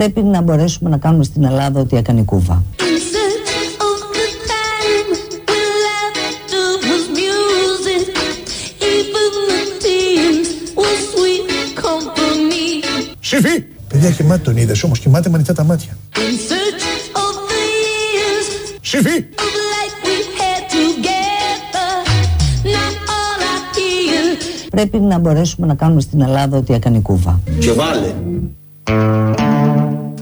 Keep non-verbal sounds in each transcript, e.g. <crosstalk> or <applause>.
Πρέπει να μπορέσουμε να κάνουμε στην Ελλάδα ό,τι έκανε η Κούβα. Ψήφι! Παιδιά κοιμάται τον είδες όμως κοιμάται με ανοιχτά τα μάτια. Ψήφι! Πρέπει να μπορέσουμε να κάνουμε στην Ελλάδα ό,τι έκανε η Κούβα. Και βάλε.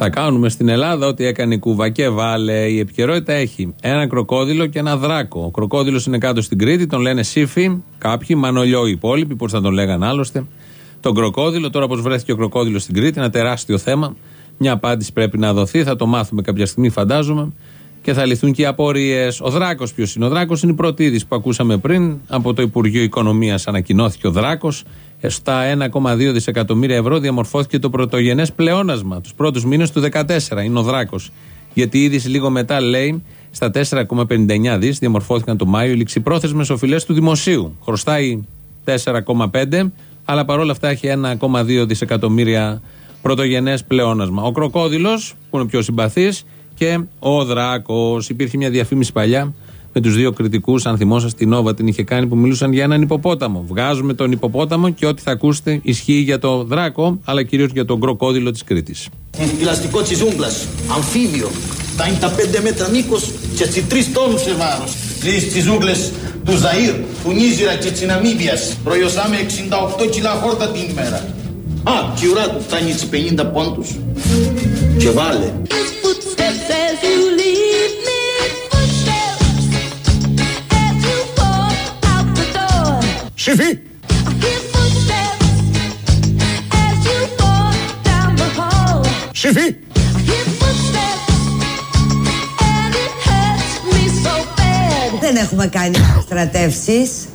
Θα κάνουμε στην Ελλάδα ό,τι έκανε η Κούβα και βάλε. Η επικαιρότητα έχει ένα κροκόδιλο και ένα δράκο. Ο κροκόδιλος είναι κάτω στην Κρήτη, τον λένε Σύφη, κάποιοι, Μανολιό οι υπόλοιποι, πώς θα τον λέγανε άλλωστε. Τον κροκόδιλο, τώρα πώς βρέθηκε ο κροκόδιλος στην Κρήτη, ένα τεράστιο θέμα. Μια απάντηση πρέπει να δοθεί, θα το μάθουμε κάποια στιγμή, φαντάζομαι. Και θα λυθούν και οι απορίες. Ο Δράκος, ποιος είναι; Ο Δράκος είναι η πρώτη είδηση που ακούσαμε πριν. Από το Υπουργείο Οικονομίας ανακοινώθηκε ο Δράκος. Στα 1,2 δισεκατομμύρια ευρώ διαμορφώθηκε το πρωτογενές πλεόνασμα. Τους πρώτους μήνες του 2014 είναι ο Δράκος. Γιατί η είδηση λίγο μετά λέει στα 4,59 δις διαμορφώθηκαν το Μάιο οι ληξιπρόθεσμες οφειλές του δημοσίου. Χρωστάει 4,5, αλλά παρόλα αυτά έχει 1,2 δισεκατομμύρια πρωτογενές πλεόνασμα. Ο Κροκόδηλος, που είναι πιο συμπαθής, και ο Δράκος. Υπήρχε μια διαφήμιση παλιά με τους δύο κριτικούς, αν θυμόσαστε, την Νόβα την είχε κάνει, που μιλούσαν για έναν υποπόταμο. Βγάζουμε τον υποπόταμο και ό,τι θα ακούσετε ισχύει για το Δράκο, αλλά κυρίως για τον κροκόδηλο της Κρήτης. Πλαστικό της ζούγκλας, αμφίβιο, 55 μέτρα μήκο και στι 3 τόνους σε βάρος. Στι ζούγκλες του Ζαΐρ, του Νίζηρα και της Ναμίβιας προϊωσάμε 68 κιλά χόρτα την ημέρα. Α, και η ουρά του φτάνει στι 50 πόντους. Και βάλε. Ψήφι! Ψήφι! Δεν έχουμε κάνει στρατεύσεις.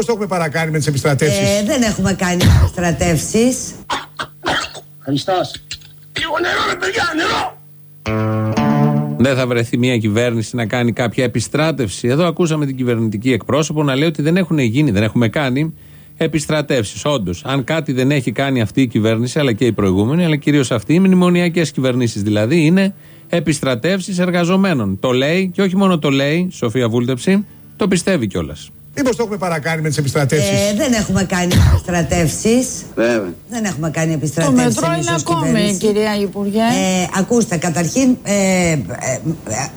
Μήπως το έχουμε παρακάνει με τις επιστρατεύσεις; Ε, δεν έχουμε κάνει στρατεύσεις. Χριστός. Λίγο νερό ρε παιδιά, νερό. Δεν θα βρεθεί μια κυβέρνηση να κάνει κάποια επιστράτευση. Εδώ ακούσαμε την κυβερνητική εκπρόσωπο να λέει ότι δεν έχουν γίνει, δεν έχουμε κάνει επιστρατεύσεις. Όντως, αν κάτι δεν έχει κάνει αυτή η κυβέρνηση, αλλά και η προηγούμενη, αλλά κυρίως αυτή, οι μνημονιακές κυβερνήσεις δηλαδή, είναι επιστρατεύσεις εργαζομένων. Το λέει και όχι μόνο το λέει, Σοφία Βούλτεψη, το πιστεύει κιόλας. Μήπως το έχουμε παρακάνει με τις επιστρατεύσεις; Ε, δεν έχουμε κάνει επιστρατεύσεις. Βέβαια. Δεν έχουμε κάνει Το επιστρατεύσεις. μετρό εμείς είναι ως ακόμη, κυβέρνηση. κυρία Υπουργέ. Ε, ακούστε, καταρχήν, ε, ε,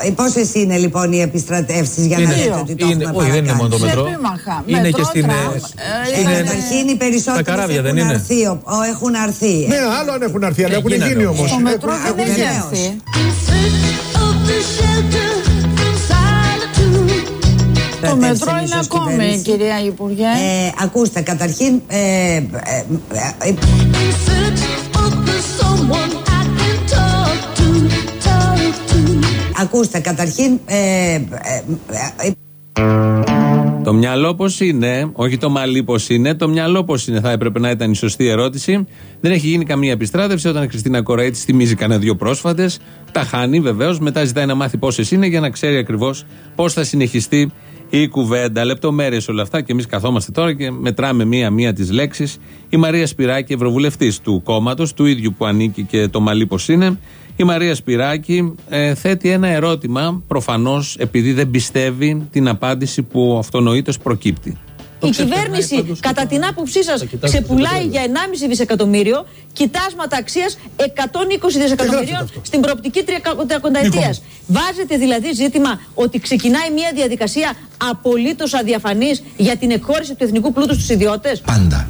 ε, πόσες είναι λοιπόν οι επιστρατεύσεις για να Είναι- λέτε ότι το είναι- έχουμε όχι, δεν είναι παρακάνει; μόνο το Σε μετρό. επίμαχα. Είναι Μετρό, και στην, τραμ, ε, ε, Ε, είναι- καταρχήν οι περισσότεροι Στα καράβια δεν έχουν είναι; αρθεί. ο- ο- έχουν αρθεί. Ναι, άλλο αν έχουν έρθει, αλλά Ε, έχουν γίνανε γίνει όμως. όμως. Το μετρό Έχουν- δεν έχουν έχει γίνει. Το Στρατεύσεις μετρό εμείς είναι ως ακόμη, κυβέρνηση; κυρία Υπουργέ. Ε, ακούστε, καταρχήν, ε, ε, ε, ε, ακούστε, καταρχήν, ε, ε, ε, Το μυαλό πώς είναι, όχι το μαλλί πώς είναι, το μυαλό πώς είναι, θα έπρεπε να ήταν η σωστή ερώτηση. Δεν έχει γίνει καμία επιστράτευση. Όταν η Χριστίνα Κοραίτης θυμίζει κανένα δύο πρόσφατες, τα χάνει βεβαίως. Μετά ζητάει να μάθει πόσες είναι για να ξέρει ακριβώς πώς θα συνεχιστεί η κουβέντα. Λεπτομέρειες όλα αυτά και εμείς καθόμαστε τώρα και μετράμε μία-μία τις λέξεις. Η Μαρία Σπυράκη, ευρωβουλευτής του κόμματος, του ίδιου που ανήκει και το μαλλί πώ είναι. Η Μαρία Σπυράκη ε, θέτει ένα ερώτημα, προφανώς επειδή δεν πιστεύει την απάντηση που αυτονοήτως προκύπτει. Η κυβέρνηση, κατά την άποψή σας, ξεπουλάει για 1,5 δισεκατομμύριο κοιτάσματα αξίας 120 δισεκατομμυρίων στην προοπτική τριακονταετία. Βάζετε δηλαδή ζήτημα ότι ξεκινάει μια διαδικασία απολύτως αδιαφανής για την εκχώρηση του εθνικού πλούτου στους ιδιώτες; Πάντα.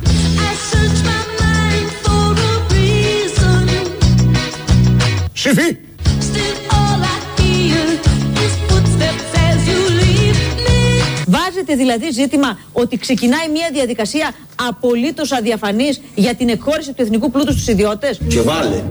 Ψήφι! Βάζετε δηλαδή ζήτημα ότι ξεκινάει μια διαδικασία απολύτως αδιαφανής για την εκχώρηση του εθνικού πλούτους στους ιδιώτες; Και βάλε.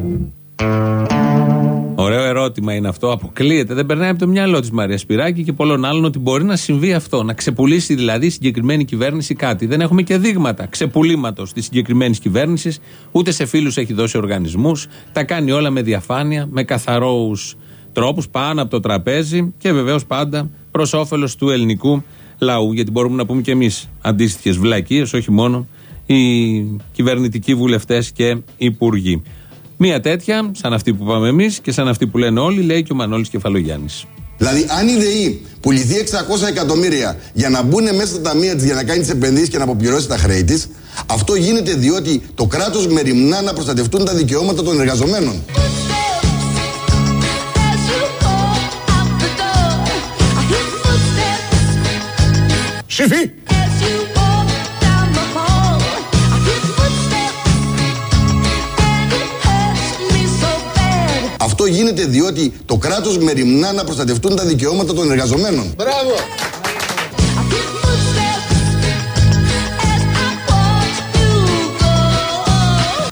Ωραίο ερώτημα είναι αυτό. Αποκλείεται. Δεν περνάει από το μυαλό της Μαρία Σπυράκη και πολλών άλλων ότι μπορεί να συμβεί αυτό. Να ξεπουλήσει δηλαδή η συγκεκριμένη κυβέρνηση κάτι. Δεν έχουμε και δείγματα ξεπουλήματος της συγκεκριμένης κυβέρνησης. Ούτε σε φίλους έχει δώσει οργανισμούς. Τα κάνει όλα με διαφάνεια, με καθαρούς τρόπους πάνω από το τραπέζι και βεβαίως πάντα προς όφελος του ελληνικού λαού, γιατί μπορούμε να πούμε και εμείς αντίστοιχες βλακίες, όχι μόνο οι κυβερνητικοί βουλευτές και υπουργοί. Μία τέτοια, σαν αυτή που πάμε εμείς και σαν αυτή που λένε όλοι, λέει και ο Μανώλης Κεφαλογιάννης. Δηλαδή, αν η ΔΕΗ πουληθεί 600 εκατομμύρια για να μπουν μέσα στα ταμεία της για να κάνει τις επενδύσεις και να αποπληρώσει τα χρέη της, αυτό γίνεται διότι το κράτος μεριμνά να προστατευτούν τα δικαιώματα των εργαζομένων. Ψηφί! Αυτό γίνεται διότι το κράτος μεριμνά να προστατευτούν τα δικαιώματα των εργαζομένων. Μπράβο!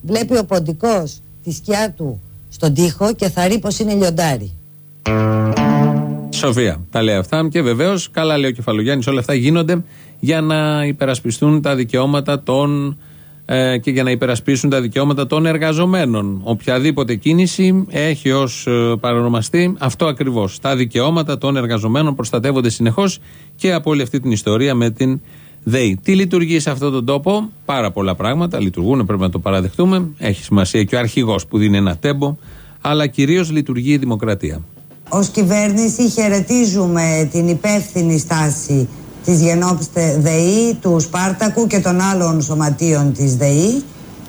Βλέπει ο ποντικός τη σκιά του στον τοίχο και θα ρει πως είναι λιοντάρι. Σοφία τα λέει αυτά και βεβαίως, καλά λέει ο Κεφαλογιάννης, όλα αυτά γίνονται για να υπερασπιστούν τα δικαιώματα των ε, και για να υπερασπίσουν τα δικαιώματα των εργαζομένων. Οποιαδήποτε κίνηση έχει ως ε, παρονομαστή αυτό ακριβώς. Τα δικαιώματα των εργαζομένων προστατεύονται συνεχώς και από όλη αυτή την ιστορία με την ΔΕΗ. Τι λειτουργεί σε αυτόν τον τόπο, πάρα πολλά πράγματα λειτουργούν, πρέπει να το παραδεχτούμε. Έχει σημασία και ο αρχηγός που δίνει ένα τέμπο, αλλά κυρίως λειτουργεί η δημοκρατία. Ως κυβέρνηση χαιρετίζουμε την υπεύθυνη στάση της Γενόπιστε ΔΕΗ, του Σπάρτακου και των άλλων σωματείων της ΔΕΗ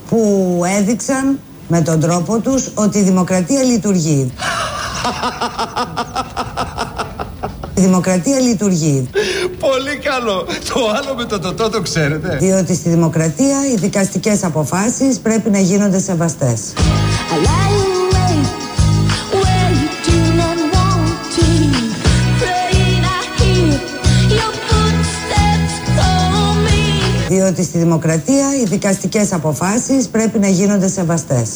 που έδειξαν με τον τρόπο τους ότι η δημοκρατία λειτουργεί. <laughs> Η δημοκρατία λειτουργεί. Πολύ καλό. Το άλλο με το τοτό το ξέρετε. Διότι στη δημοκρατία οι δικαστικές αποφάσεις πρέπει να γίνονται σεβαστές. Διότι στη δημοκρατία οι δικαστικές αποφάσεις πρέπει να γίνονται σεβαστές.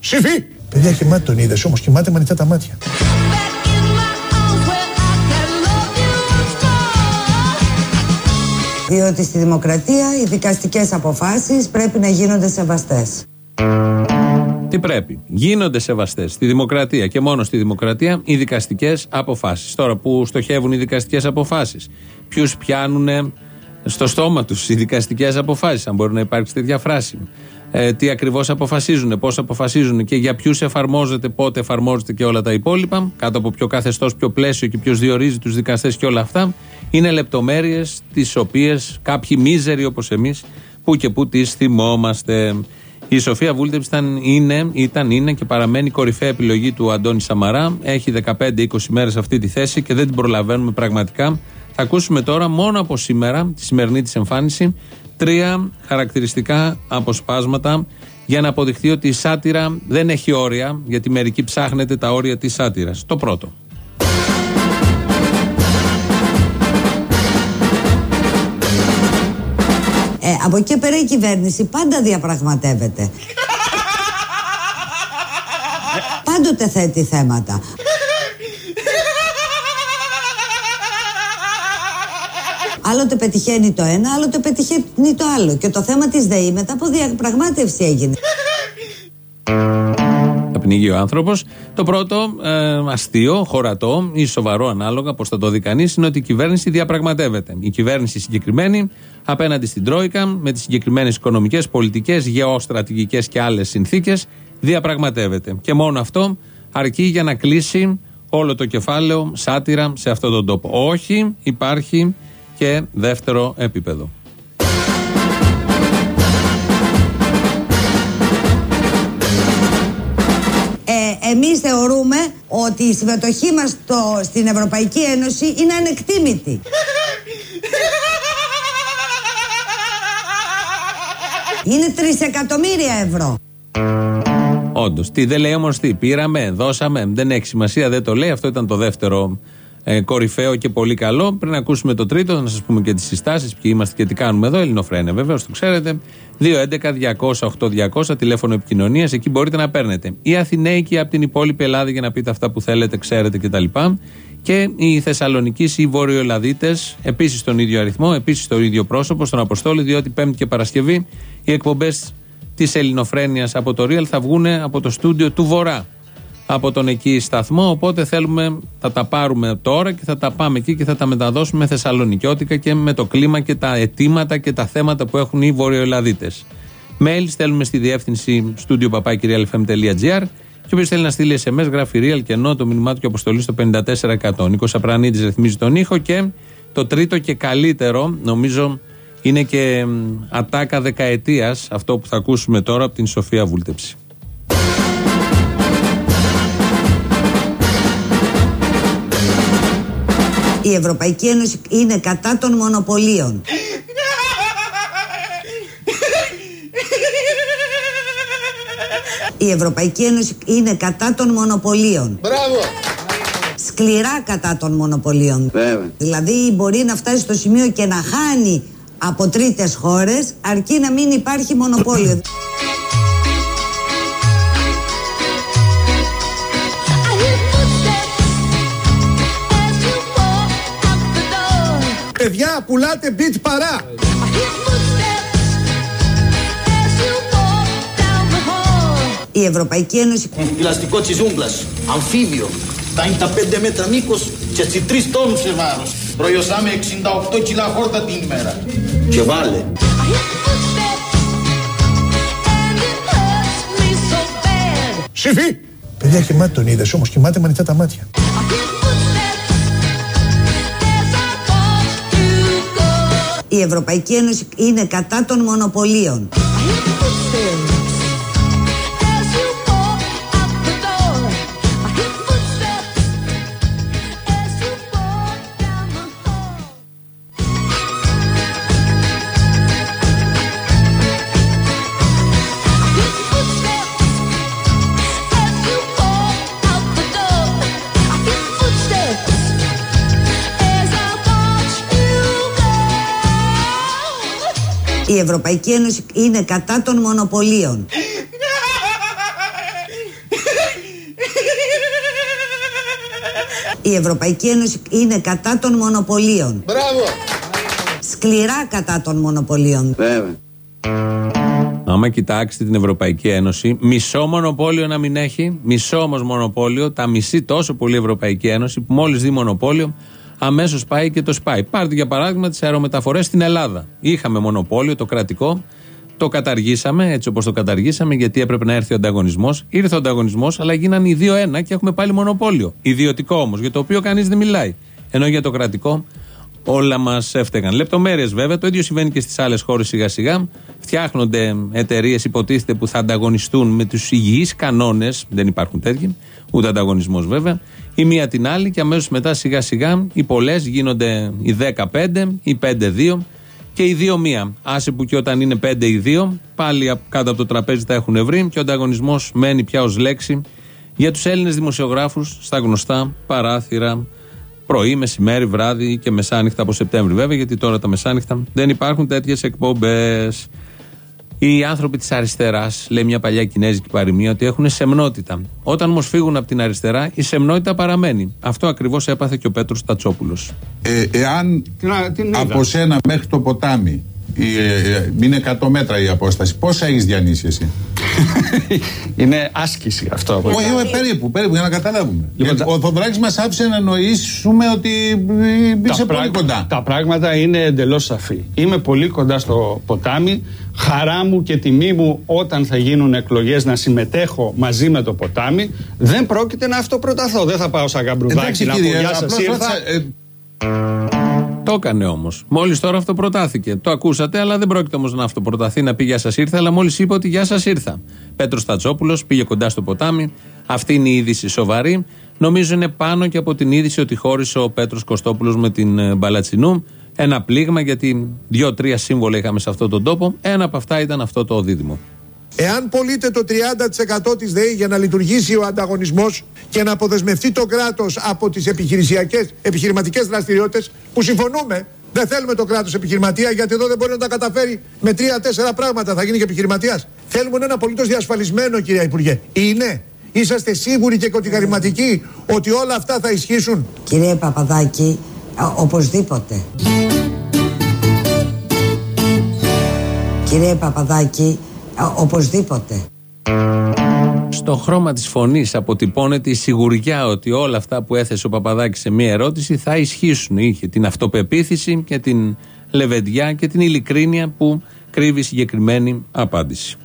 Ψηφί! Παιδιά κοιμάται τον είδες όμως, κοιμάται με ανοιχτά τα μάτια. Διότι στη δημοκρατία οι δικαστικές αποφάσεις πρέπει να γίνονται σεβαστές. Τι πρέπει. Γίνονται σεβαστές στη δημοκρατία και μόνο στη δημοκρατία οι δικαστικές αποφάσεις. Τώρα που στοχεύουν οι δικαστικές αποφάσεις, ποιους πιάνουν στο στόμα τους οι δικαστικές αποφάσεις, αν μπορεί να υπάρξει τέτοια φράση. Ε, τι ακριβώς αποφασίζουν, πώς αποφασίζουν και για ποιους εφαρμόζεται, πότε εφαρμόζεται και όλα τα υπόλοιπα, κάτω από ποιο καθεστώς, ποιο πλαίσιο και ποιος διορίζει τους δικαστές και όλα αυτά, είναι λεπτομέρειες τις οποίες κάποιοι μίζεροι όπως εμείς που και που τις θυμόμαστε. Η Σοφία Βούλτεψ ήταν, είναι, ήταν, είναι και παραμένει κορυφαία επιλογή του Αντώνη Σαμαρά. Έχει 15-20 μέρες αυτή τη θέση και δεν την προλαβαίνουμε πραγματικά. Θα ακούσουμε τώρα μόνο από σήμερα, τη σημερινή της εμφάνιση, τρία χαρακτηριστικά αποσπάσματα για να αποδειχθεί ότι η σάτυρα δεν έχει όρια, γιατί μερικοί ψάχνετε τα όρια της σάτυρας. Το πρώτο. Από εκεί και πέρα η κυβέρνηση πάντα διαπραγματεύεται. Πάντοτε θέτει θέματα. Άλλοτε πετυχαίνει το ένα, άλλοτε πετυχαίνει το άλλο. Και το θέμα της ΔΕΗ μετά από διαπραγμάτευση έγινε. Θα πνίγει ο άνθρωπος. Το πρώτο ε, αστείο, χωρατό ή σοβαρό ανάλογα, πώ θα το δει κανείς, είναι ότι η κυβέρνηση διαπραγματεύεται. Η κυβέρνηση συγκεκριμένη απέναντι στην Τρόικα, με τις συγκεκριμένες οικονομικές, πολιτικές, γεωστρατηγικές και άλλες συνθήκες, διαπραγματεύεται. Και μόνο αυτό αρκεί για να κλείσει όλο το κεφάλαιο σάτυρα σε αυτόν τον τόπο. Όχι, υπάρχει και δεύτερο επίπεδο. Ε, εμείς θεωρούμε ότι η συμμετοχή μας στο, στην Ευρωπαϊκή Ένωση είναι ανεκτήμητη. <laughs> Είναι τρισεκατομμύρια ευρώ. Όντως. Τι δεν λέει όμως τι. Πήραμε, δώσαμε. Δεν έχει σημασία, δεν το λέει. Αυτό ήταν το δεύτερο ε, κορυφαίο και πολύ καλό. Πριν ακούσουμε το τρίτο, να σας πούμε και τις συστάσεις, ποιοι είμαστε και τι κάνουμε εδώ. Ελληνοφρένε, βεβαίως, το ξέρετε. 2.11.208.200 τηλέφωνο επικοινωνίας. Εκεί μπορείτε να παίρνετε. Οι Αθηναίοι από την υπόλοιπη Ελλάδα για να πείτε αυτά που θέλετε, ξέρετε κτλ. Και οι Θεσσαλονίκοι ή οι Βόρειο-Ελλαδίτε, επίσης στον ίδιο αριθμό, επίσης στο ίδιο πρόσωπο, στον Αποστόλη, διότι Πέμπτη και Παρασκευή οι εκπομπές της Ελληνοφρένειας από το Real θα βγουν από το στούντιο του Βορρά. Από τον εκεί σταθμό. Οπότε θέλουμε, θα τα πάρουμε τώρα και θα τα πάμε εκεί και θα τα μεταδώσουμε θεσσαλονικιώτικα και με το κλίμα και τα αιτήματα και τα θέματα που έχουν οι Βορειοελλαδίτες. Mail στέλνουμε στη διεύθυνση studio papakirialfm.gr και όποιος θέλει να στείλει SMS, γράφει real και ενώ το μηνυμά του και αποστολή στο 54%. Νίκος Απρανίτη ρυθμίζει τον ήχο και το τρίτο και καλύτερο, νομίζω, είναι και ατάκα δεκαετίας αυτό που θα ακούσουμε τώρα από την Σοφία Βούλτεψη. Η Ευρωπαϊκή Ένωση είναι κατά των μονοπωλίων. Η Ευρωπαϊκή Ένωση είναι κατά των μονοπωλίων. Μπράβο! Σκληρά κατά των μονοπωλίων. Βέβαια. Δηλαδή μπορεί να φτάσει στο σημείο και να χάνει από τρίτες χώρες αρκεί να μην υπάρχει μονοπόλιο. Παιδιά, πουλάτε beat παρά. Η Ευρωπαϊκή Ένωση Ηλαστικό της ζούγκλας, αμφίβιο, 55 μέτρα μήκος και 3 τόνους σε βάρος. Προϊωσάμε 68 κιλά χόρτα την ημέρα. Και βάλε. Ψηφί. Παιδιά, κοιμάται τον είδες όμως, κοιμάται με ανοιχτά τα μάτια. Η Ευρωπαϊκή Ένωση είναι κατά των μονοπωλίων. Ευρωπαϊκή Ένωση είναι κατά των μονοπωλίων. Η Ευρωπαϊκή Ένωση είναι κατά των μονοπωλίων. Μπράβο! Σκληρά κατά των μονοπωλίων. Βέβαια. Άμα κοιτάξετε την Ευρωπαϊκή Ένωση, μισό μονοπόλιο να μην έχει, μισό όμως μονοπόλιο, τα μισή τόσο πολύ Ευρωπαϊκή Ένωση, που μόλις δει μονοπόλιο, αμέσως πάει και το σπάει. Πάρτε για παράδειγμα τις αερομεταφορές στην Ελλάδα. Είχαμε μονοπόλιο, το κρατικό, το καταργήσαμε έτσι όπως το καταργήσαμε, γιατί έπρεπε να έρθει ο ανταγωνισμός. Ήρθε ο ανταγωνισμός, αλλά γίνανε οι 2-1 και έχουμε πάλι μονοπόλιο. Ιδιωτικό όμως, για το οποίο κανείς δεν μιλάει. Ενώ για το κρατικό όλα μας έφταιγαν. Λεπτομέρειες βέβαια, το ίδιο συμβαίνει και στις άλλες χώρες σιγά σιγά. Φτιάχνονται εταιρείες, υποτίθεται, που θα ανταγωνιστούν με τους υγιείς κανόνες. Δεν υπάρχουν τέτοιοι, ούτε ανταγωνισμός βέβαια. Η μία την άλλη και αμέσως μετά σιγά σιγά οι πολλές γίνονται οι 15, οι 5-2 και οι 2-1. Άσε που και όταν είναι 5 ή 2, πάλι απ- κάτω από το τραπέζι τα έχουν βρει και ο ανταγωνισμός μένει πια ως λέξη για τους Έλληνες δημοσιογράφους στα γνωστά παράθυρα πρωί, μεσημέρι, βράδυ και μεσάνυχτα από Σεπτέμβρη βέβαια, γιατί τώρα τα μεσάνυχτα δεν υπάρχουν τέτοιες εκπομπές. Οι άνθρωποι της αριστεράς, λέει μια παλιά κινέζικη παροιμία, ότι έχουν σεμνότητα. Όταν όμως φύγουν από την αριστερά, η σεμνότητα παραμένει. Αυτό ακριβώς έπαθε και ο Πέτρος Τατσόπουλο. Ε, εάν από σένα μέχρι το ποτάμι η, ε, ε, είναι 100 μέτρα η απόσταση, πόσα έχεις διανύσει εσύ; <laughs> Είναι άσκηση αυτό. από Όχι, όχι, περίπου, περίπου, για να καταλάβουμε. Λοιπόν, Ε, τα- ο Θοδωράκης μας άφησε να νοήσουμε ότι ε, είσαι πολύ πράγ- κοντά. τα πράγματα είναι εντελώς σαφή. Είμαι πολύ κοντά στο ποτάμι. Χαρά μου και τιμή μου όταν θα γίνουν εκλογές να συμμετέχω μαζί με το ποτάμι. Δεν πρόκειται να αυτοπροταθώ. Δεν θα πάω σαν γαμπρουδάκι Εντάξει να πω κύριε, γεια απλώς σα ήρθα. ρώτησα, ε, Το έκανε όμως. Μόλις τώρα αυτοπροτάθηκε. Το ακούσατε, αλλά δεν πρόκειται όμως να αυτοπροταθεί να πει Γεια σας ήρθα, αλλά μόλις είπε ότι Γεια σας ήρθα. Πέτρος Τατσόπουλο πήγε κοντά στο ποτάμι. Αυτή είναι η είδηση σοβαρή. Νομίζω είναι πάνω και από την είδηση ότι χώρισε ο Πέτρος Κωστόπουλος με την ε, Μπαλατσινού. Ένα πλήγμα, γιατί δύο-τρία σύμβολα είχαμε σε αυτόν τον τόπο. Ένα από αυτά ήταν αυτό το δίδυμο. Εάν πωλείται το 30% της ΔΕΗ για να λειτουργήσει ο ανταγωνισμός και να αποδεσμευτεί το κράτος από τις επιχειρησιακές, επιχειρηματικές δραστηριότητες που συμφωνούμε, δεν θέλουμε το κράτος επιχειρηματία γιατί εδώ δεν μπορεί να τα καταφέρει με τρία-τέσσερα πράγματα, θα γίνει και επιχειρηματίας. Θέλουμε ένα απολύτως διασφαλισμένο κυρία Υπουργέ. Είναι. Είσαστε σίγουροι και κατηγορηματικοί ότι όλα αυτά θα ισχύσουν; Κύριε Παπαδάκη, α, οπωσδήποτε. Κύριε Παπαδάκη, α, οπωσδήποτε. στο χρώμα της φωνής αποτυπώνεται η σιγουριά ότι όλα αυτά που έθεσε ο Παπαδάκης σε μία ερώτηση θα ισχύσουν. Είχε την αυτοπεποίθηση και την λεβεντιά και την ειλικρίνεια που κρύβει συγκεκριμένη απάντηση.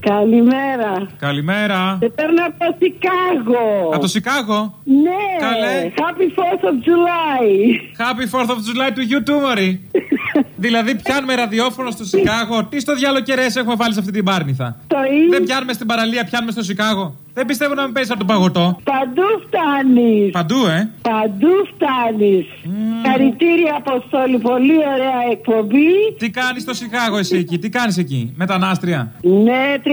Καλημέρα. Καλημέρα. Σε παίρνω από το Σικάγο. Από το Σικάγο; Ναι. Καλέ. Happy 4th of July. Happy 4th of July to you too, Μωρή. Δηλαδή, πιάνουμε ραδιόφωνο στο Σικάγο. Τι στο διάλογο κεραίες έχουμε βάλει σε αυτή την πάρνηθα. Το ίδιο. Δεν πιάνουμε στην παραλία, πιάνουμε στο Σικάγο. Δεν πιστεύω να με παίζει από τον παγωτό. Παντού φτάνεις. Παντού, ε. Παντού φτάνεις. Χαρητήρια, Αποστόλη. Πολύ ωραία εκπομπή. Τι κάνεις στο Σικάγο εσύ εκεί, τι κάνεις εκεί, μετανάστρια; Ναι, 37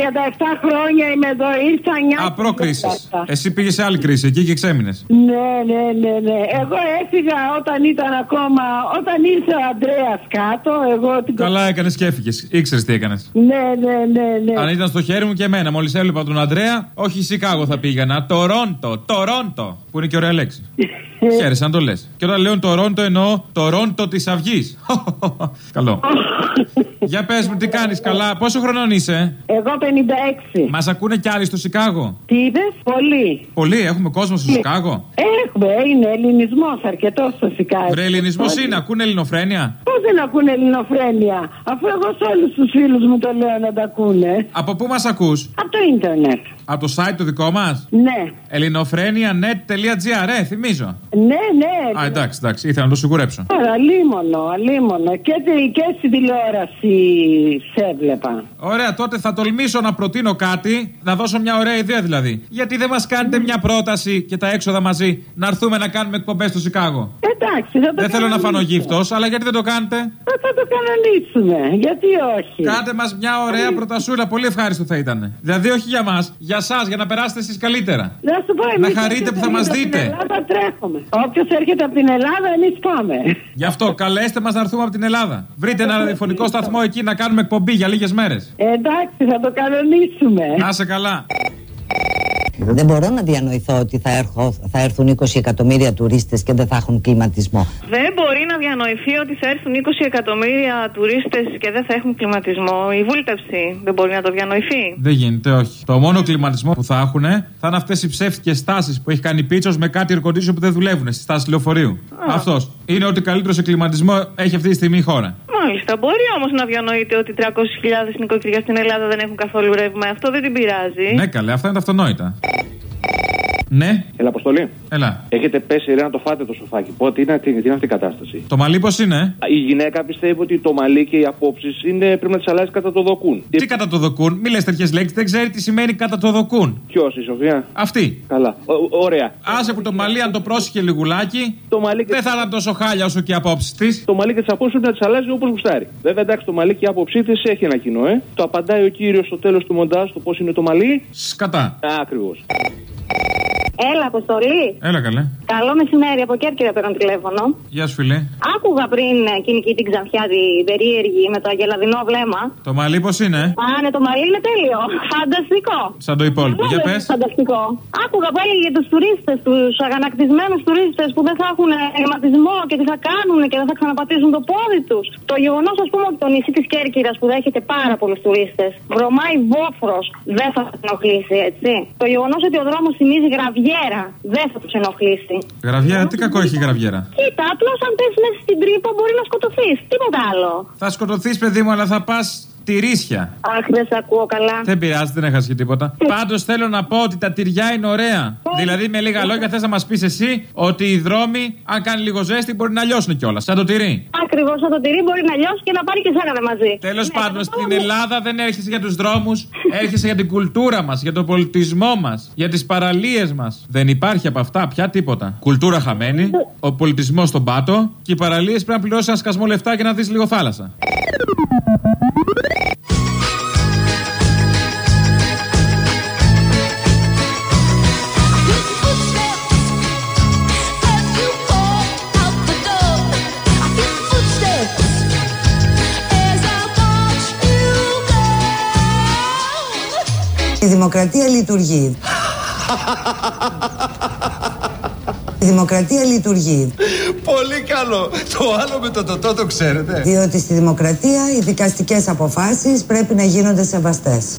χρόνια είμαι εδώ. Ήρθα νιά. Α, προκρίσει. Εσύ πήγες σε άλλη κρίση εκεί και ξέμεινες. Ναι, ναι, ναι, ναι. Εγώ έφυγα όταν ήταν ακόμα. Όταν ήρθε ο Αντρέα κάτω. Εγώ την Καλά έκανες και έφυγες. Ήξερες τι έκανες. Ναι, ναι, ναι, ναι. Αν ήταν στο χέρι μου και εμένα, μόλις έβλεπα τον Αντρέα, όχι Σικάγο θα πήγαινα. Τορόντο, Τορόντο. Που είναι και ωραία λέξη. <laughs> Χαίρεσαι αν το λες. Και όταν λέω Τορόντο εννοώ Τορόντο της Αυγής. <laughs> Καλό. <laughs> Για πες μου, τι κάνεις καλά, πόσο χρονών είσαι; Εγώ 56. Μας ακούνε κι άλλοι στο Σικάγο; Τι είδες, πολύ. Πολύ, έχουμε κόσμο στο Σικάγο; Έχουμε, είναι ελληνισμός αρκετός στο Σικάγο. Βρε, ελληνισμός είναι, ακούνε ελληνοφρένεια; Πώς δεν ακούνε ελληνοφρένεια, αφού εγώ σε όλους τους φίλους μου το λέω να τα ακούνε. Από πού μας ακούς, Από το ίντερνετ. Από το site το δικό μας; Ναι. ελληνοφρένια.net.gr, ε, θυμίζω. Ναι, ναι. Α, εντάξει, εντάξει, ήθελα να το σιγουρέψω. Τώρα, αλίμονο, αλίμονο. Και, τε- και στην τηλεόραση σε έβλεπα. Ωραία, τότε θα τολμήσω να προτείνω κάτι, να δώσω μια ωραία ιδέα δηλαδή. Γιατί δεν μας κάνετε μια πρόταση και τα έξοδα μαζί να έρθουμε να κάνουμε εκπομπές στο Σικάγο. Εντάξει, θα το Δεν θέλω να φανώ κανονίσουμε. γύφτος, αλλά γιατί δεν το κάνετε; Θα, θα το κανονίσουμε. Γιατί όχι; Κάντε μας μια ωραία προτασούλα, πολύ ευχάριστο θα ήταν. Δηλαδή, όχι για μας, για εσά, για να περάσετε εσείς καλύτερα. Να σου πω, εμείς Να χαρείτε όποιος που θα μας έρχεται δείτε. Από την Ελλάδα τρέχουμε. Όποιος έρχεται από την Ελλάδα, εμείς πάμε. Γι' αυτό, καλέστε μας να έρθουμε από την Ελλάδα. Βρείτε ένα ραδιοφωνικό σταθμό εκεί να κάνουμε εκπομπή για λίγες μέρες. Εντάξει, θα το κανονίσουμε. Να είσαι καλά. Δεν μπορώ να διανοηθώ ότι θα, έρχω, θα έρθουν 20 εκατομμύρια τουρίστες και δεν θα έχουν κλιματισμό. Δεν μπορεί να διανοηθεί ότι θα έρθουν 20 εκατομμύρια τουρίστες και δεν θα έχουν κλιματισμό. Η βούλτευση δεν μπορεί να το διανοηθεί. Δεν γίνεται, όχι. Το μόνο κλιματισμό που θα έχουν θα είναι αυτές οι ψεύτικες στάσεις που έχει κάνει πίτσος με κάτι air condition που δεν δουλεύουν στη στάση λεωφορείου. Αυτός. Είναι ότι καλύτερο σε κλιματισμό έχει αυτή τη στιγμή η χώρα. Μάλιστα. Μπορεί όμως να διανοείται ότι 300.000 νοικοκυριά στην Ελλάδα δεν έχουν καθόλου ρεύμα. Αυτό δεν την πειράζει. Ναι, καλέ, αυτά είναι τα αυτονόητα. Ναι, Έλα, Αποστολή. έλα. Έχετε πέσει ρε να το φάτε το σοφάκι. Πότε είναι, τι, τι είναι αυτή η κατάσταση; Το μαλλί πώς είναι; Η γυναίκα πιστεύει ότι το μαλλί και οι απόψεις πρέπει να τις αλλάζει κατά το δοκούν. Τι κατά το δοκούν, μη λες τέτοιες λέξεις, δεν ξέρει τι σημαίνει κατά το δοκούν. Ποιος, η Σοφία; Αυτή. Καλά. Ο- ο- ωραία. Άσε που το μαλλί, αν το πρόσεχε λιγουλάκι, Το μαλλί και, δεν θα ήταν τόσο χάλια όσο και οι απόψεις της. το μαλλί και τις απόψεις πρέπει να τις αλλάζει όπως γουστάρει. Βέβαια, εντάξει, το μαλλί και η άποψή της έχει ένα κοινό, ε. Το απαντάει ο κύριος στο τέλος του μοντάζ το πώς είναι το μαλλί. Σκατά. Ακριβώς. Έλα, Αποστολή. Έλα καλέ. Καλό μεσημέρι από Κέρκυρα παίρνω τηλέφωνο. Γεια σου φίλε. Άκουγα πριν εκείνη εκεί την ξανθιά τη περίεργη με το αγελαδινό βλέμμα. Το μαλλί πώς είναι. Α, ναι, το μαλλί είναι τέλειο. Φανταστικό. Σαν το υπόλοιπο. Για Βέβαια, πες. Φανταστικό. Άκουγα πάλι για τους τουρίστες, τους αγανακτισμένους τουρίστες που δεν θα έχουν αιματισμό και τι θα κάνουν και δεν θα ξαναπατήσουν το πόδι τους. Το γεγονός, ας πούμε, ότι το νησί της Κέρκυρας που δέχεται πάρα πολλούς τουρίστες βρωμάει βόφρος δεν θα του ενοχλήσει, έτσι. Το γεγονός ότι ο δρόμος θυμίζει γραβιέρα δεν θα τους ενοχλήσει. Γραβιέρα, τι κακό έχει η γραβιέρα; Κοίτα, απλώς αν πέσει μέσα στην τρύπα μπορεί να σκοτωθείς. Τίποτα άλλο. Θα σκοτωθείς, παιδί μου, αλλά θα πας τη ρίσια. Αχ, δεν σε ακούω καλά. Δεν πειράζει, δεν έχασες και τίποτα. Πάντως θέλω να πω ότι τα τυριά είναι ωραία. Δηλαδή, με λίγα λόγια, θες να μας πεις εσύ ότι οι δρόμοι, αν κάνει λίγο ζέστη, μπορεί να λιώσουν κιόλας. Σαν το τυρί. Ακριβώς σαν το τυρί μπορεί να λιώσει και να πάρει και σένα μαζί. Τέλος Ναι, πάντων, αυτό στην μου- Ελλάδα δεν έρχεσαι για τους δρόμους, έρχεσαι για την κουλτούρα μας, για τον πολιτισμό μας, για τις παραλίες μας. Δεν υπάρχει από αυτά πια τίποτα. Κουλτούρα χαμένη, ο πολιτισμός στον πάτο και οι παραλίες πρέπει να πληρώσεις ένα σκασμό λεφτά και να δεις λίγο θάλασσα. Δημοκρατία λειτουργεί. <laughs> Η δημοκρατία λειτουργεί. Πολύ καλό. Το άλλο με το τοτό το ξέρετε. Διότι στη δημοκρατία οι δικαστικές αποφάσεις πρέπει να γίνονται σεβαστές.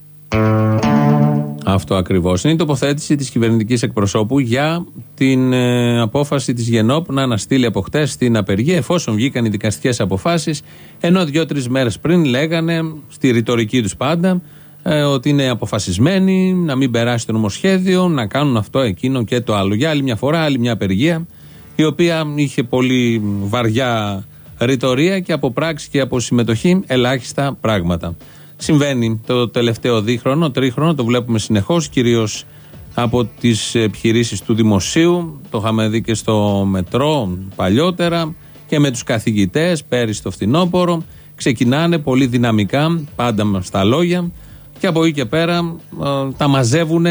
Αυτό ακριβώς. Είναι η τοποθέτηση της κυβερνητικής εκπροσώπου για την ε, απόφαση της Γενόπ να αναστείλει από χτες την απεργία, εφόσον βγήκαν οι δικαστικές αποφάσεις, ενώ δύο-τρει μέρες πριν λέγανε, στη ρητορική τους πάντα, ε, ότι είναι αποφασισμένοι να μην περάσει το νομοσχέδιο, να κάνουν αυτό, εκείνο και το άλλο. Για άλλη μια φορά, άλλη μια απεργία, η οποία είχε πολύ βαριά ρητορία και από πράξη και από συμμετοχή ελάχιστα πράγματα. Συμβαίνει το τελευταίο δίχρονο, τρίχρονο, το βλέπουμε συνεχώς, κυρίως από τις επιχειρήσεις του δημοσίου. Το είχαμε δει και στο μετρό παλιότερα και με τους καθηγητές πέρυσι στο φθινόπωρο. Ξεκινάνε πολύ δυναμικά, πάντα στα λόγια, και από εκεί και πέρα ε, τα μαζεύουν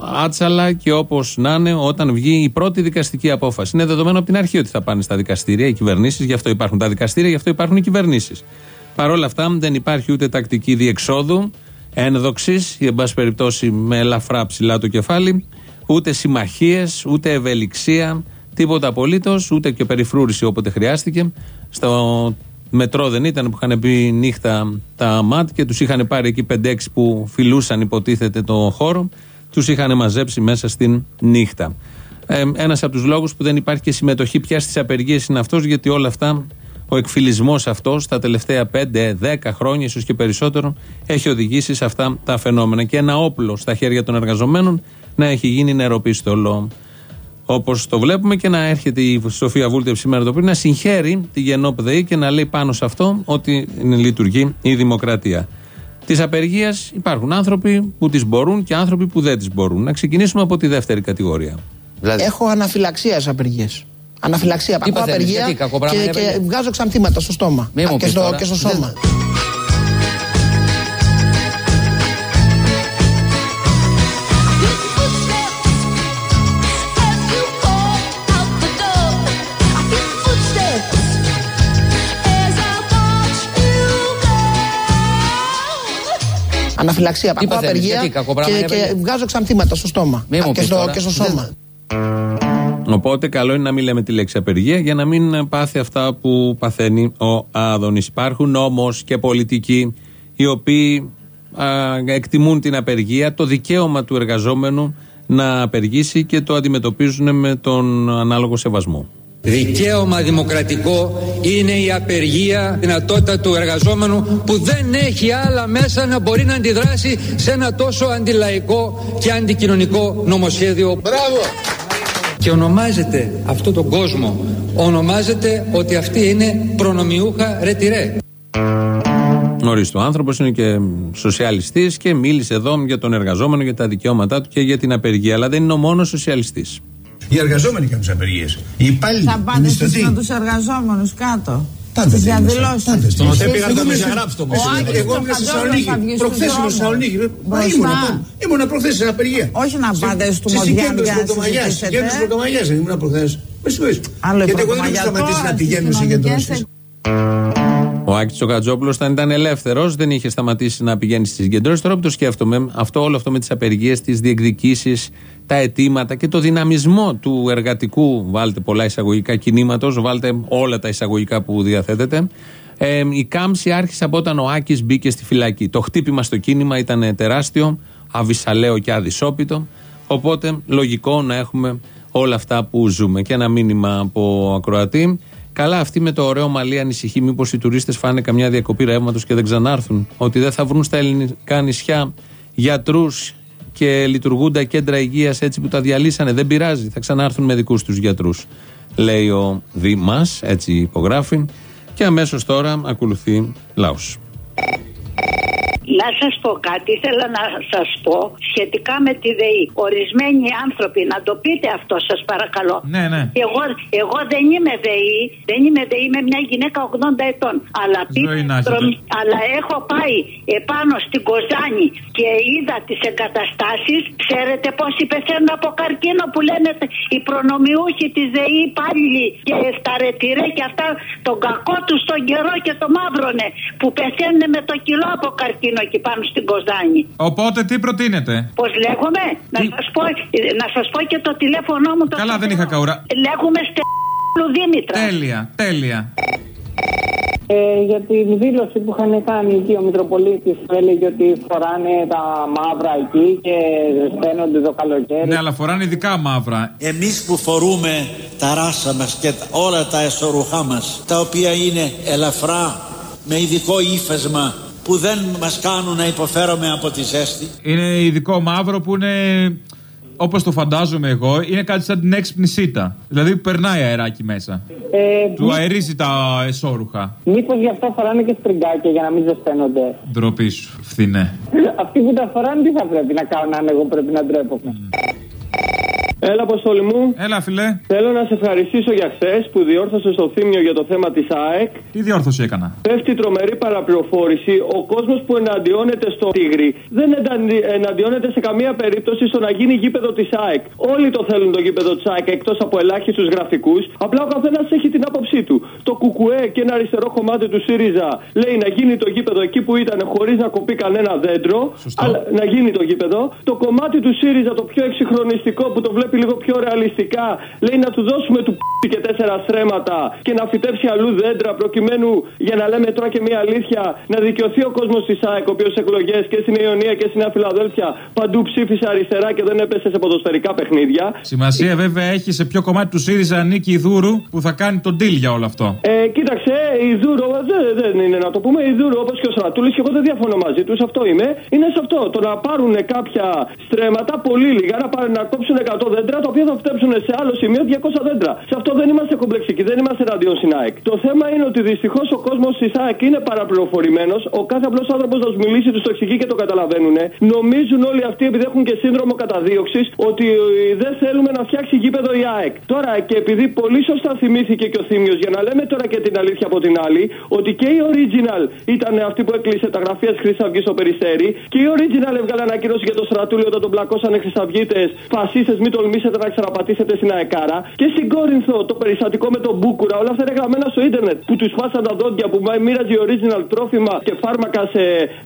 άτσαλα και όπως να είναι όταν βγει η πρώτη δικαστική απόφαση. Είναι δεδομένο από την αρχή ότι θα πάνε στα δικαστήρια οι κυβερνήσεις, γι' αυτό υπάρχουν τα δικαστήρια, γι' αυτό υπάρχουν οι κυβερνήσεις. Παρ' όλα αυτά δεν υπάρχει ούτε τακτική διεξόδου, ένδοξης ή εν πάση περιπτώσει με ελαφρά ψηλά το κεφάλι, ούτε συμμαχίες, ούτε ευελιξία, τίποτα απολύτως, ούτε και περιφρούρηση όποτε χρειάστηκε. Στο μετρό δεν ήταν που είχαν πει νύχτα τα ΜΑΤ και τους είχαν πάρει εκεί 5-6 που φιλούσαν υποτίθεται το χώρο, τους είχαν μαζέψει μέσα στην νύχτα. Ε, Ένας από τους λόγους που δεν υπάρχει και συμμετοχή πια στις απεργίες είναι αυτός, γιατί όλα αυτά ο εκφυλισμός αυτός τα τελευταία 5-10 χρόνια, ίσως και περισσότερο, έχει οδηγήσει σε αυτά τα φαινόμενα. Και ένα όπλο στα χέρια των εργαζομένων να έχει γίνει νεροπίστολο. Όπως το βλέπουμε και να έρχεται η Σοφία Βούλτευ σήμερα το πρωί να συγχαίρει τη Γενόπ ΔΕΗ και να λέει πάνω σε αυτό ότι λειτουργεί η δημοκρατία. Της απεργίας υπάρχουν άνθρωποι που τις μπορούν και άνθρωποι που δεν τις μπορούν. Να ξεκινήσουμε από τη δεύτερη κατηγορία. Δηλαδή... Έχω αναφυλαξίας απεργίε. Αναφυλαξία. Πάω απεργία και, και βγάζω ξανθήματα στο στόμα. και, στο, και στο σώμα. Αναφυλαξία. Πάω απεργία και, και βγάζω ξανθήματα στο στόμα. και, στο, και στο σώμα. Οπότε καλό είναι να μην λέμε τη λέξη απεργία για να μην πάθει αυτά που παθαίνει ο Άδωνης. Υπάρχουν όμως και πολιτικοί οι οποίοι εκτιμούν την απεργία, το δικαίωμα του εργαζόμενου να απεργήσει και το αντιμετωπίζουν με τον ανάλογο σεβασμό. Δικαίωμα δημοκρατικό είναι η απεργία, δυνατότητα του εργαζόμενου που δεν έχει άλλα μέσα να μπορεί να αντιδράσει σε ένα τόσο αντιλαϊκό και αντικοινωνικό νομοσχέδιο. Μπράβο! Και ονομάζεται αυτό τον κόσμο, ονομάζεται ότι αυτή είναι προνομιούχα ρετυρέ. Ορίστε, ο άνθρωπος είναι και σοσιαλιστής και μίλησε εδώ για τον εργαζόμενο, για τα δικαιώματά του και για την απεργία. Αλλά δεν είναι ο μόνος σοσιαλιστής. Οι εργαζόμενοι κάνουν τις απεργίες. Οι υπάλληλοι. Θα πάτε στου εργαζόμενους κάτω. Πάντα Στι διαδηλώσεις. Δεν πήγα να διαγράψω όμω. Εγώ ήμουν στη Θεσσαλονίκη. Προχθέ ήμουν στη Θεσσαλονίκη. Ήμουν προχθές σε απεργία. Όχι να πάτε στο Μοδιάν για να συζητήσετε. Γέννου Πρωτομαγιά ήμουν προχθές. Με συγχωρείτε. Γιατί εγώ δεν έχω σταματήσει να πηγαίνω σε συγκεντρώσει. Ο Άκης Τσοκατζόπουλος, όταν ήταν ελεύθερος, δεν είχε σταματήσει να πηγαίνει στις συγκεντρώσεις. Τώρα που το σκέφτομαι, αυτό όλο αυτό με τις απεργίες, τις διεκδικήσεις, τα αιτήματα και το δυναμισμό του εργατικού, βάλτε πολλά εισαγωγικά κινήματος, βάλτε όλα τα εισαγωγικά που διαθέτετε. Ε, η κάμψη άρχισε από όταν ο Άκης μπήκε στη φυλακή. Το χτύπημα στο κίνημα ήταν τεράστιο, αβυσαλαίο και αδυσόπιτο. Οπότε λογικό να έχουμε όλα αυτά που ζούμε. Και ένα μήνυμα από ακροατή. Καλά, αυτή με το ωραίο μαλλί ανησυχεί. Μήπως οι τουρίστες φάνε καμιά διακοπή ρεύματος και δεν ξανάρθουν. Ότι δεν θα βρουν στα ελληνικά νησιά γιατρούς και λειτουργούντα κέντρα υγείας έτσι που τα διαλύσανε. Δεν πειράζει, θα ξανάρθουν με δικούς τους γιατρούς. Λέει ο Δήμας, έτσι υπογράφει. Και αμέσως τώρα ακολουθεί λαός. Να σας πω κάτι, ήθελα να σας πω σχετικά με τη ΔΕΗ. Ορισμένοι άνθρωποι, να το πείτε αυτό, σας παρακαλώ. Ναι, ναι. Εγώ, εγώ δεν είμαι ΔΕΗ, δεν είμαι ΔΕΗ, είμαι μια γυναίκα 80 ετών. Αλλά, αλλά έχω πάει επάνω στην Κοζάνη και είδα τις εγκαταστάσεις. Ξέρετε πόσοι πεθαίνουν από καρκίνο που λένε οι προνομιούχοι της ΔΕΗ υπάλληλοι και στα ρετυρέ και αυτά τον κακό τους στον καιρό και το μαύρονε που πεθαίνουν με το κιλό από καρκίνο εκεί πάνω στην Κοζάνη. Οπότε τι προτείνετε; Πώς λέγομαι, να σας πω, να σας πω και το τηλέφωνό μου. Το Καλά, δεν είχα καούρα. Λέγουμε Στέλιο Δήμητρα. Τέλεια, τέλεια. Ε, για την δήλωση που είχαν κάνει εκεί ο Μητροπολίτης που έλεγε ότι φοράνε τα μαύρα εκεί και στέλνονται το καλοκαίρι. Ναι, αλλά φοράνε ειδικά μαύρα. Εμείς που φορούμε τα ράσα μας και όλα τα εσωρουχά μας, τα οποία είναι ελαφρά με ειδικό ύφασμα που δεν μας κάνουν να υποφέρομαι από τη ζέστη. Είναι ειδικό μαύρο που είναι όπως το φαντάζομαι εγώ, είναι κάτι σαν την έξυπνη σίτα. Δηλαδή περνάει αεράκι μέσα. Ε, του αερίζει τα εσόρουχα. Μήπως γι' αυτό φοράνε και στριγκάκια για να μην ζεσταίνονται. Ντροπή σου, φθηνέ. Αυτοί που τα φοράνε τι θα πρέπει να κάνουν αν εγώ πρέπει να ντρέπομαι; Έλα, Αποστόλη μου. Έλα, φιλέ. Θέλω να σε ευχαριστήσω για χθες που διόρθωσες το θύμιο για το θέμα της ΑΕΚ. Τι διόρθωση έκανα; Πέφτει τρομερή παραπληροφόρηση. Ο κόσμος που εναντιώνεται στο Τίγρη δεν εναντιώνεται σε καμία περίπτωση στο να γίνει γήπεδο της ΑΕΚ. Όλοι το θέλουν το γήπεδο της ΑΕΚ εκτός από ελάχιστους γραφικούς. Απλά ο καθένας έχει την άποψή του. Το Κουκουέ και ένα αριστερό κομμάτι του ΣΥΡΙΖΑ λέει να γίνει το γήπεδο εκεί που ήταν χωρίς να κοπεί κανένα δέντρο. Αλλά, να γίνει το γήπεδο. Το κομμάτι του ΣΥΡΙΖΑ το πιο εξυγχρονιστικό που το βλέπει λίγο πιο ρεαλιστικά, λέει να του δώσουμε του π και τέσσερα στρέμματα και να φυτέψει αλλού δέντρα προκειμένου για να λέμε τώρα και μια αλήθεια να δικαιωθεί ο κόσμος τη ΑΕΚ, ο οποίος εκλογές και στην Ιωνία και στην Αφιλαδέλφια παντού ψήφισε αριστερά και δεν έπεσε σε ποδοσφαιρικά παιχνίδια. Σημασία βέβαια έχει σε ποιο κομμάτι του ΣΥΡΙΖΑ ανήκει η Δούρου που θα κάνει τον deal για όλο αυτό. Ε, κοίταξε, η Δούρου δεν, δεν είναι να το πούμε. Η Δούρου όπως και ο Στρατούλη και εγώ δεν διαφωνώ μαζί τους, αυτό είμαι. Είναι σε αυτό. Το να πάρουν κάποια στρέμματα πολύ λίγα, να, πάρουν, να κόψουν 100 δέντρα, τα οποία θα φτέψουν σε άλλο σημείο 200 δέντρα. Σε αυτό δεν είμαστε κομπλεξικοί, δεν είμαστε εναντίον στην ΑΕΚ. Το θέμα είναι ότι δυστυχώς ο κόσμος τη ΑΕΚ είναι παραπληροφορημένος. Ο κάθε απλός άνθρωπος να του μιλήσει, τους το εξηγεί και το καταλαβαίνουν. Νομίζουν όλοι αυτοί, επειδή έχουν και σύνδρομο καταδίωξης, ότι δεν θέλουμε να φτιάξει γήπεδο η ΑΕΚ. Τώρα και επειδή πολύ σωστά θυμήθηκε και ο Θήμιος, για να λέμε τώρα και την αλήθεια από την άλλη, ότι και η Original ήταν αυτή που έκλεισε τα γραφεία της Χρυσή Αυγή στο Περιστέρι και η Original έβγαλε ανακοίνωση για το στρατούλιο όταν τον πλακώσανε Χρυσαυγίτες, φασίστες, μην τολμήσετε να ξαναπατήσετε στην Αεκάρα. Και στην Κόρινθο το περιστατικό με τον Μπούκουρα, όλα αυτά είναι γραμμένα στο ίντερνετ. Που τους σπάσαν τα δόντια, που μοίραζε original τρόφιμα και φάρμακα σε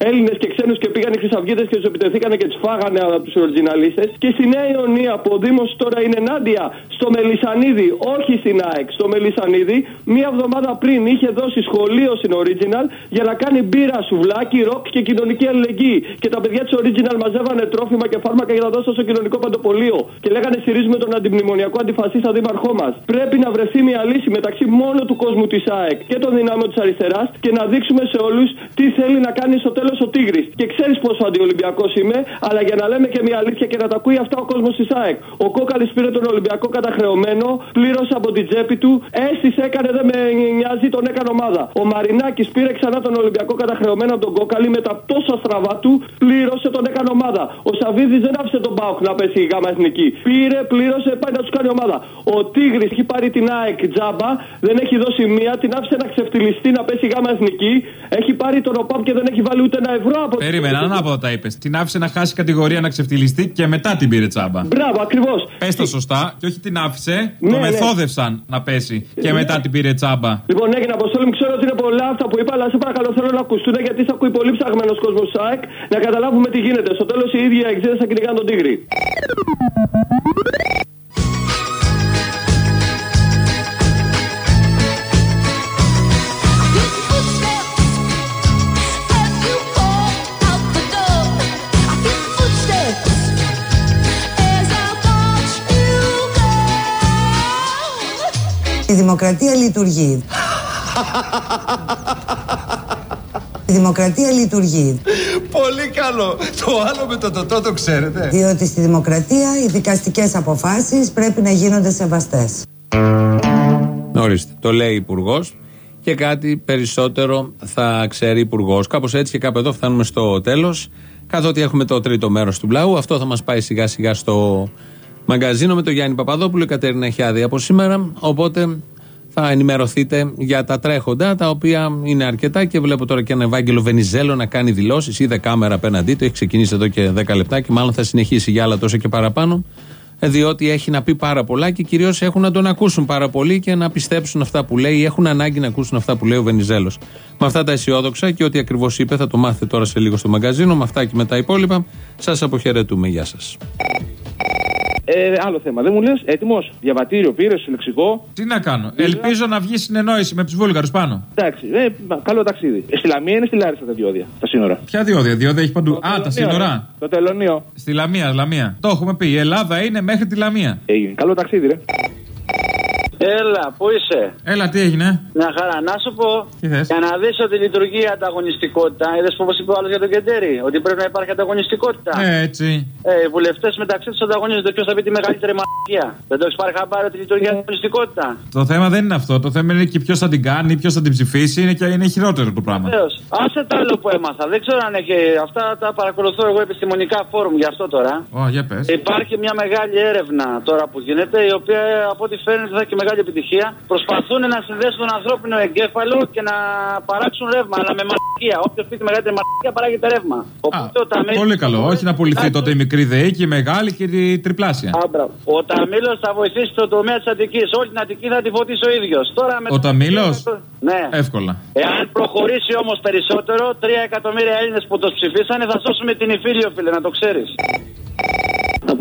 Έλληνες και ξένους και πήγαν οι Χρυσαυγίτες και τους επιτεθήκανε και τους φάγανε από τους originalίστε. Και στη Νέα Ιωνία που ο Δήμος τώρα είναι ενάντια στο Μελισανίδη, όχι στην ΑΕΚ, στο Μελισανίδη, μία εβδομάδα πριν είχε δώσει σχολείο στην Original για να κάνει μπύρα, σουβλάκι, ροκ και κοινωνική αλληλεγγύη. Και τα παιδιά της Original μαζεύανε τρόφιμα και φάρμακα για να δώσουν στο κοινωνικό παντοπολείο. Και λέγανε στηρίζουμε τον αντιμνημονιακό αντιφασίστα δήμαρχό μας. Πρέπει να βρεθεί μια λύση μεταξύ μόνο του κόσμου της ΑΕΚ και των δυνάμεων της αριστεράς και να δείξουμε σε όλους τι θέλει να κάνει στο τέλος ο Τίγρης. Και ξέρεις πόσο αντιολυμπιακός είμαι, αλλά για να λέμε και μια αλήθεια και να τα ακούει αυτά ο κόσμος της ΑΕΚ. Ο Κόκαλης πήρε τον Ολυμπιακό καταχρεωμένο, πλήρωσε από την τσέπη του, έστησε, έκανε, δεν με νοιάζει, τον έκανε ομάδα. Ο Μαρινάκης πήρε ξανά τον Ολυμπιακό καταχρεωμένο από τον Κόκαλη με τα τόσα στραβά του, πλήρωσε, τον έκανε ομάδα. Ο Σαββίδης δεν άφησε τον Πάοκ να πέσει η γάμα εθνική. Πήρε, πλήρωσε, πάει να τους κάνει ομάδα. Ο Τίγρης έχει πάρει την ΑΕΚ τζάμπα, δεν έχει δώσει μία, την άφησε να ξεφτυλιστεί να πέσει γάμα εθνική. Έχει πάρει τον ΟΠΑΠ και δεν έχει βάλει ούτε ένα ευρώ από Περίμενα, ανάποδα τα είπες. Την άφησε να χάσει κατηγορία να ξεφτυλιστεί και μετά την πήρε τζάμπα. Μπράβο, ακριβώς. Πες το σωστά και όχι την άφησε, ναι, το ναι. μεθόδευσαν να πέσει και ναι. μετά την πήρε τζάμπα. Λοιπόν, έγινε αποστόλη μου, ξέρω ότι είναι πολλά αυτά που είπα, αλλά σε παρακαλώ θέλω να ακουστούν γιατί θα ακούει πολύ ψαγμένος κόσμος ΣΑΕΚ να καταλάβουμε τι γίνεται. Στο τέλος οι ίδιοι εξέδε θα κυνηγάνε τον Τίγρη. Δημοκρατία λειτουργεί. <laughs> Η δημοκρατία λειτουργεί. Πολύ καλό. Το άλλο με το τοτό το ξέρετε. Διότι στη δημοκρατία οι δικαστικές αποφάσεις πρέπει να γίνονται σεβαστές. Ορίστε, το λέει υπουργός και κάτι περισσότερο θα ξέρει υπουργός. Κάπως έτσι και κάπου εδώ φτάνουμε στο τέλος. Καθότι έχουμε το τρίτο μέρος του μπλαού, αυτό θα μας πάει σιγά σιγά στο μαγκαζίνο με τον Γιάννη Παπαδόπουλο. Η Κατέρινα έχει άδεια από σήμερα. Οπότε θα ενημερωθείτε για τα τρέχοντα, τα οποία είναι αρκετά και βλέπω τώρα και ένα Ευάγγελο Βενιζέλο να κάνει δηλώσεις. Είδε κάμερα απέναντί του, έχει ξεκινήσει εδώ και 10 λεπτά και μάλλον θα συνεχίσει για άλλα τόσο και παραπάνω. Ε, διότι έχει να πει πάρα πολλά και κυρίως έχουν να τον ακούσουν πάρα πολύ και να πιστέψουν αυτά που λέει. Έχουν ανάγκη να ακούσουν αυτά που λέει ο Βενιζέλος. Με αυτά τα αισιόδοξα και ό,τι ακριβώς είπε θα το μάθετε τώρα σε λίγο στο μαγκαζίνο. Με αυτά και με τα υπόλοιπα. Σας αποχαιρετούμε. Γεια σας. Ε, άλλο θέμα. Δεν μου λες, έτοιμος; Διαβατήριο πήρες, λεξικό; Τι να κάνω. Ελπίζω να βγει συνεννόηση με τους Βούλγαρους πάνω. Εντάξει, ε, καλό ταξίδι. Ε, στη Λαμία είναι στη Λάρισα τα διόδια, τα σύνορα. Ποια διόδια, διόδια έχει παντού. Α, τα σύνορα. Το τελωνίο. Στη Λαμία, Λαμία. Το έχουμε πει. Η Ελλάδα είναι μέχρι τη Λαμία. Έγινε. Καλό ταξίδι, ρε. Έλα, πού είσαι; Έλα, τι έγινε; Μια χαρά, να σου πω. Για να δεις ότι λειτουργεί η ανταγωνιστικότητα. Είδες πώ είπε ο άλλος για τον Κεντέρι. Ότι πρέπει να υπάρχει ανταγωνιστικότητα. Ε, έτσι. Ε, οι βουλευτές μεταξύ τους ανταγωνίζονται. Ποιος θα πει τη μεγαλύτερη μαγεία. Δεν το έχεις πάρει χαμπάρι ότι λειτουργεί η ανταγωνιστικότητα; Το θέμα δεν είναι αυτό. Το θέμα είναι και ποιος θα την κάνει, ποιος θα την ψηφίσει. Είναι, και είναι χειρότερο το πράγμα. Βεβαίως. Άσε το άλλο που έμαθα. Δεν ξέρω αν έχει. Αυτά τα παρακολουθώ εγώ επιστημονικά φόρουμ γι' αυτό τώρα. Oh, για πες. Υπάρχει μια μεγάλη έρευνα τώρα που γίνεται η οποία από ό,τι φαίνεται θα έχει μεγάλη επιτυχία. Προσπαθούν να συνδέσουν τον ανθρώπινο εγκέφαλο και να παράξουν ρεύμα, αλλά με μαλακία. Όποιος πει τη μεγαλύτερη μαλακία παράγεται ρεύμα. Οπότε ο Ταμίλος... Πολύ καλό. Όχι να πουληθεί τότε η μικρή ΔΕΗ και η μεγάλη και η τριπλάσια. Άμπρα. Ο Ταμίλος θα βοηθήσει το τομέα της Αττικής. Όλη την Αττική θα τη βοηθήσει ο ίδιος. Ο Ταμίλος; Ναι. Εύκολα. Εάν προχωρήσει όμως περισσότερο, 3 εκατομμύρια Έλληνες που το ψηφίσανε θα σώσουμε την Ιφίλιο, φίλε, να το ξέρεις.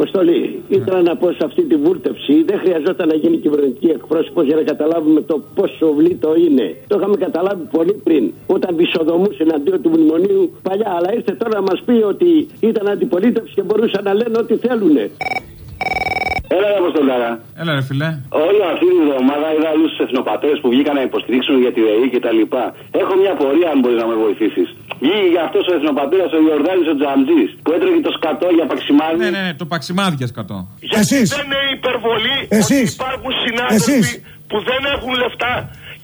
Αποστολή, ήθελα να πω σε αυτή τη βούλτευση δεν χρειαζόταν να γίνει κυβερνητική εκπρόσωπος για να καταλάβουμε το πόσο βλήτο είναι. Το είχαμε καταλάβει πολύ πριν, όταν βυσοδομούσε εναντίον του μνημονίου παλιά. Αλλά ήρθε τώρα να μας πει ότι ήταν αντιπολίτευση και μπορούσαν να λένε ό,τι θέλουν. Έλα, ρε Αποστολάρα. Έλα, ρε φιλέ. Όλη αυτή τη εβδομάδα είδα άλλου εθνοπατέρε που βγήκαν να υποστηρίξουν για τη ΔΕΗ και τα λοιπά. Έχω μια πορεία, αν μπορείς να με βοηθήσεις. Βγήκε αυτός ο εθνοπατέρα ο Ιορδάνης ο Τζαμτζή που έτρεχε το σκατό για παξιμάδι. Ναι, ναι, ναι, το παξιμάδι για σκατό. Εσείς. Δεν είναι υπερβολή Εσείς. ότι υπάρχουν συνάδελφοι Εσείς. που δεν έχουν λεφτά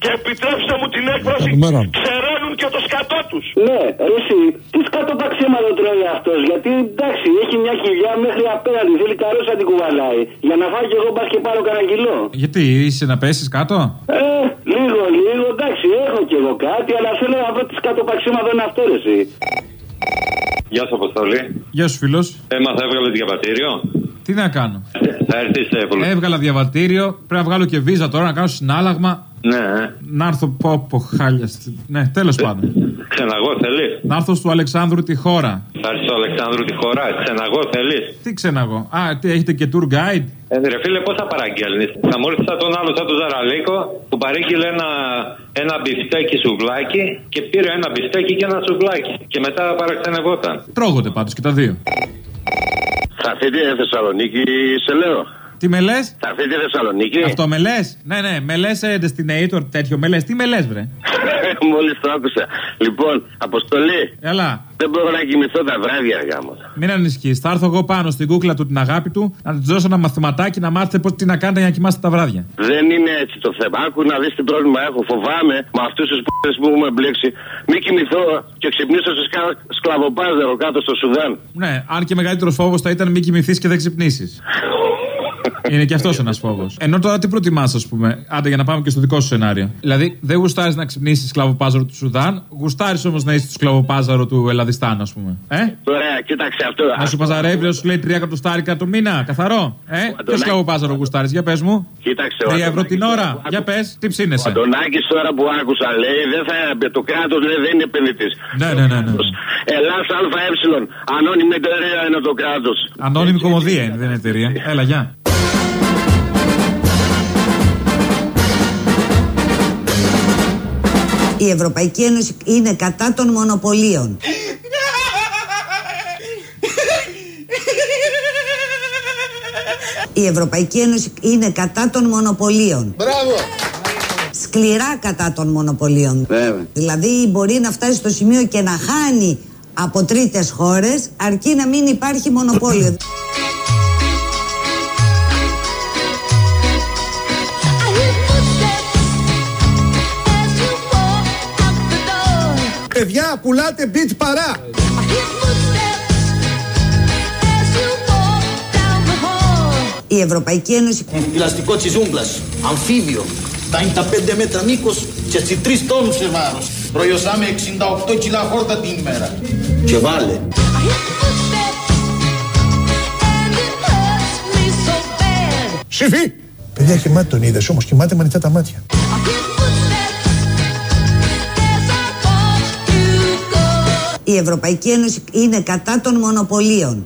και επιτρέψτε μου την έκφραση ξεραίνουν και το σκατό τους. Ναι, εσύ, τι σκατοπαξίματο τρώει αυτός, γιατί εντάξει, έχει μια χιλιά μέχρι απέναντι, θέλει καρός να την κουβαλάει. Για να φάω κι εγώ μπας και πάρω κανένα κιλό. Γιατί είσαι να πέσεις κάτω; Ε, λίγο, λίγο, εντάξει, έχω κι εγώ κάτι, αλλά θέλω να βρω τις σκατοπαξίματο είναι αυτό, ρε, εσύ. Γεια σα, Αποστολή. Γεια σου, φίλος. Έμαθα, έβγαλες διαβατήριο; Τι να κάνω; Θα έρθεις σε πολύ. Έβγαλα διαβατήριο. Πρέπει να βγάλω και βίζα τώρα να κάνω συνάλλαγμα. Ναι, ε. Να έρθω πω, πω χάλια. στη- Ναι, τέλος πάντων. Ξεναγώ θέλεις; Να έρθω στο Αλεξάνδρου τη χώρα. Θα έρθεις στο Αλεξάνδρου τη χώρα. Ξεναγώ θέλεις; Τι ξεναγώ. Α, τι έχετε και tour guide; Ε, ρε φίλε, πώς θα παραγγέλνεις; Θα μου έρθει σαν τον άλλο, σαν τον Ζαραλίκο, που παρήγγειλε ένα, ένα μπιφτέκι σουβλάκι και πήρε ένα μπιφτέκι και ένα σουβλάκι. Και μετά παραξενευόταν. Τρώγονται πάντως και τα δύο. Θα έρθετε Θεσσαλονίκη, σε λέω. Τι με λες; Θα έρθετε Θεσσαλονίκη. Αυτό με λες; Ναι, ναι, με λες Destinator τέτοιο. Με λες. Τι με λες, βρε; <laughs> Μόλις το άκουσα. Λοιπόν, αποστολή. Έλα. Δεν μπορώ να κοιμηθώ τα βράδια, γάμο. Μην ανησυχείς. Θα έρθω εγώ πάνω στην κούκλα του την αγάπη του να του δώσω ένα μαθηματάκι να μάθετε πώς τι να κάνετε για να κοιμάστε τα βράδια. Δεν είναι έτσι το θέμα. Άκου να δεις τι πρόβλημα έχω. Φοβάμαι με αυτούς τους που που έχουμε μπλέξει. Μην κοιμηθώ και ξυπνήσω σε σκα... σκλαβοπάζερο κάτω στο Σουδάν. Ναι, αν και μεγαλύτερος φόβος θα ήταν μην κοιμηθείς και δεν ξυπνήσεις. <laughs> Είναι και αυτός ένας φόβος. Ενώ τώρα τι προτιμάς, ας πούμε; Άντε για να πάμε και στο δικό σου σενάριο. Δηλαδή, δεν γουστάρεις να ξυπνήσεις σκλαβοπάζαρο του Σουδάν, γουστάρεις όμως να είσαι στο σκλαβοπάζαρο του Ελλαδιστάν, ας πούμε. Ε; Ωραία, κοίταξε αυτό. Να σου παζαρεύει, να σου λέει 3 εκατοστάρικα το μήνα, καθαρό. Ε; Ποιο σκλαβοπάζαρο γουστάρεις, για πες μου. Κοίταξε 3 ο ευρώ Αντωνάκης την ώρα, τώρα που για πες, τι ψήνεσαι; Ο Αντωνάκης τώρα που άκουσα λέει δεν θα, το κράτος δεν είναι επενδυτής. Ναι, ναι, ναι. ναι. Ελλάς ΑΕ, ανώνυμη εταιρεία είναι το κράτος. Ανώνυμη κομμωδία είναι, δεν είναι εταιρεία. Έλα, γεια. Η Ευρωπαϊκή Ένωση είναι κατά των μονοπωλίων. Η Ευρωπαϊκή Ένωση είναι κατά των μονοπωλίων. Μπράβο! Σκληρά κατά των μονοπωλίων. Βέβαια. Δηλαδή μπορεί να φτάσει στο σημείο και να χάνει από τρίτες χώρες αρκεί να μην υπάρχει μονοπόλιο. Παιδιά, πουλάτε beach παρά. Η Ευρωπαϊκή Ένωση Πλαστικό της ζούγκλας, αμφίβιο, 55 μέτρα μήκος και 3 τόνους σε βάρος. Προϊωσάμε 68 κιλά χόρτα την ημέρα. Και βάλε. Συμφί! Παιδιά, κοιμάται τον είδες όμως, κοιμάται με ανοιχτά τα μάτια. Η Ευρωπαϊκή Ένωση είναι κατά των μονοπωλίων.